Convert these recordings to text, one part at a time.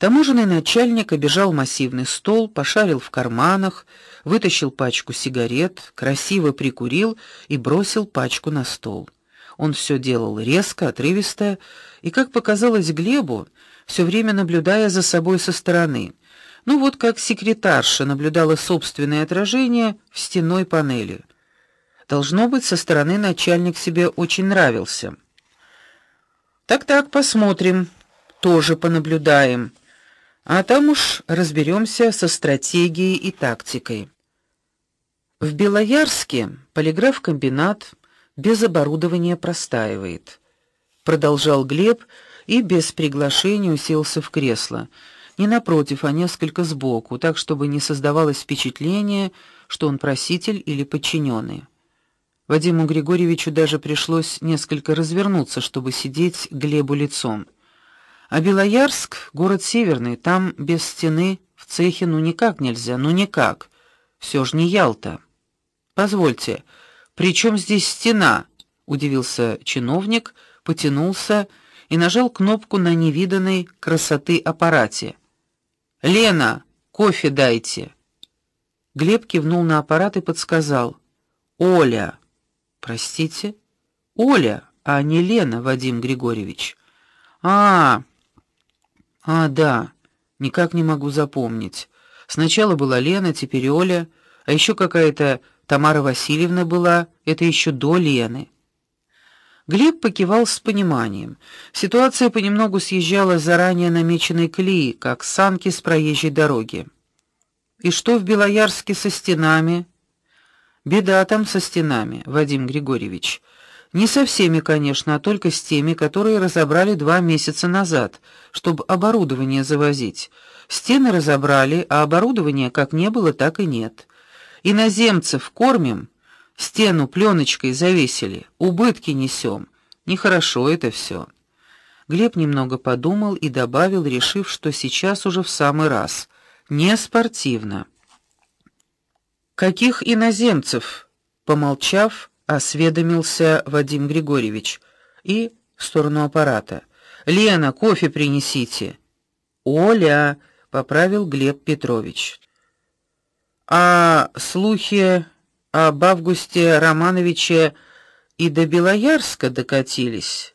Таможенный начальник обежал массивный стол, пошарил в карманах, вытащил пачку сигарет, красиво прикурил и бросил пачку на стол. Он все делал резко, отрывисто и, как показалось Глебу, все время наблюдая за собой со стороны. Ну вот как секретарша наблюдала собственное отражение в стенной панели. Должно быть, со стороны начальник себе очень нравился. Так-так, посмотрим, тоже понаблюдаем. А там уж разберемся со стратегией и тактикой. В Белоярске полиграф-комбинат без оборудования простаивает, продолжал Глеб и без приглашения уселся в кресло. Не напротив, а несколько сбоку, так чтобы не создавалось впечатление, что он проситель или подчиненный. Вадиму Григорьевичу даже пришлось несколько развернуться, чтобы сидеть Глебу лицом. А Белоярск город северный, там без стены в цехе ну никак нельзя, ну никак. Все ж не Ялта. Позвольте, при чем здесь стена? удивился чиновник, потянулся и нажал кнопку на невиданной красоты аппарате. Лена, кофе дайте. Глеб кивнул на аппарат и подсказал: "Оля". Простите? Оля, а не Лена, Вадим Григорьевич. А, а, да, никак не могу запомнить. Сначала была Лена, теперь Оля, а еще какая-то Тамара Васильевна была, это еще до Лены. Глеб покивал с пониманием. Ситуация понемногу съезжала с заранее намеченной колеи, как санки с проезжей дороги. И что в Белоярске со стенами? Беда там со стенами, Вадим Григорьевич. Не со всеми, конечно, а только с теми, которые разобрали два месяца назад, чтобы оборудование завозить. Стены разобрали, а оборудования как не было, так и нет. Иноземцев кормим, стену пленочкой завесили, убытки несем. Нехорошо это все. Глеб немного подумал и добавил, решив, что сейчас уже в самый раз. Не спортивно. Каких иноземцев? Помолчав, осведомился Вадим Григорьевич и в сторону аппарата. Лена, кофе принесите. Оля, поправил Глеб Петрович. А слухи об Августе Романовиче и до Белоярска докатились.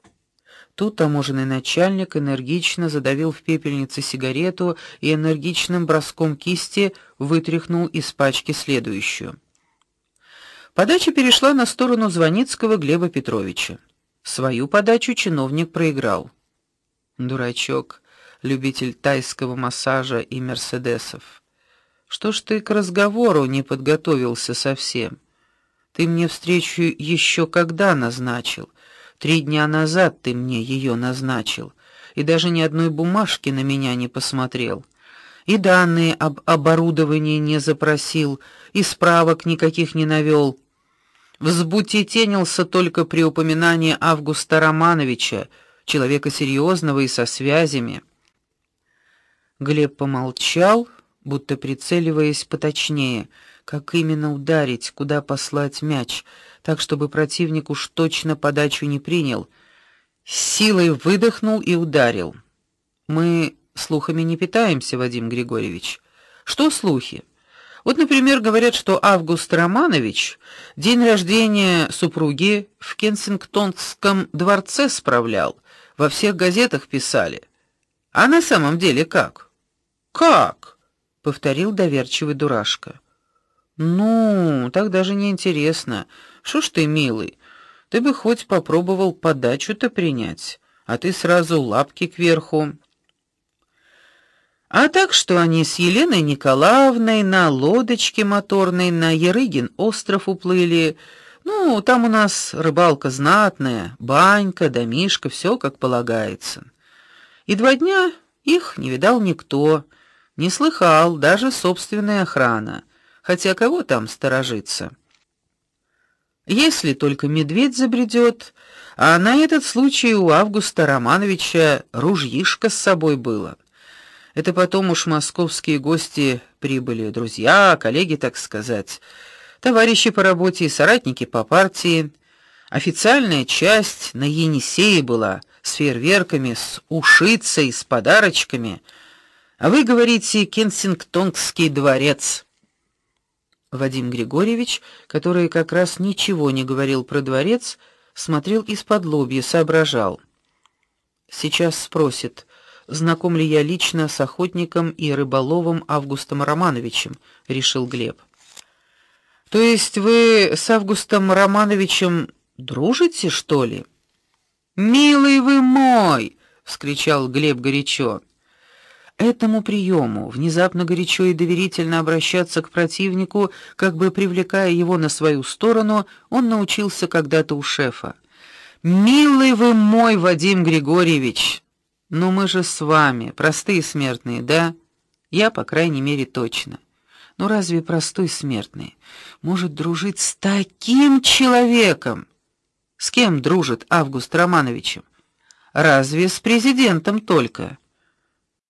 Тут таможенный начальник энергично задавил в пепельнице сигарету и энергичным броском кисти вытряхнул из пачки следующую. Подача перешла на сторону Звоницкого Глеба Петровича. Свою подачу чиновник проиграл. Дурачок, любитель тайского массажа и мерседесов. Что ж ты к разговору не подготовился совсем? Ты мне встречу еще когда назначил? Три дня назад ты мне ее назначил, и даже ни одной бумажки на меня не посмотрел и данные об оборудовании не запросил, и справок никаких не навёл взбутетенился только при упоминании Августа Романовича, человека серьезного и со связями. Глеб помолчал, будто прицеливаясь поточнее, как именно ударить, куда послать мяч, так чтобы противник уж точно подачу не принял. С силой выдохнул и ударил. Мы слухами не питаемся, Вадим Григорьевич. Что слухи? Вот, например, говорят, что Август Романович день рождения супруги в Кенсингтонском дворце справлял, во всех газетах писали. А на самом деле как? Как? повторил доверчивый дурашка. Ну, так даже не интересно. Что ж ты, милый, ты бы хоть попробовал подачу-то принять, а ты сразу лапки кверху. А так что они с Еленой Николаевной на лодочке моторной на Ерыгин остров уплыли. Ну, там у нас рыбалка знатная, банька, домишка, все как полагается. И два дня их не видал никто, не слыхал даже собственная охрана. Хотя кого там сторожиться? Если только медведь забредет, а на этот случай у Августа Романовича ружьишко с собой было. Это потом уж московские гости прибыли, друзья, коллеги, так сказать, товарищи по работе и соратники по партии. Официальная часть на Енисее была с фейерверками, с ушицей, с подарочками. А вы говорите Кенсингтонский дворец. Вадим Григорьевич, который как раз ничего не говорил про дворец, смотрел из-под лобья, соображал. Сейчас спросит, знаком ли я лично с охотником и рыболовом Августом Романовичем, решил Глеб. То есть вы с Августом Романовичем дружите, что ли? Милый вы мой, вскричал Глеб горячо. Этому приему внезапно горячо и доверительно обращаться к противнику, как бы привлекая его на свою сторону, он научился когда-то у шефа. Милый вы мой Вадим Григорьевич. Но мы же с вами простые смертные, да? Я, по крайней мере, точно. Но разве простой смертный может дружить с таким человеком? С кем дружит Август Романович? Разве с президентом только?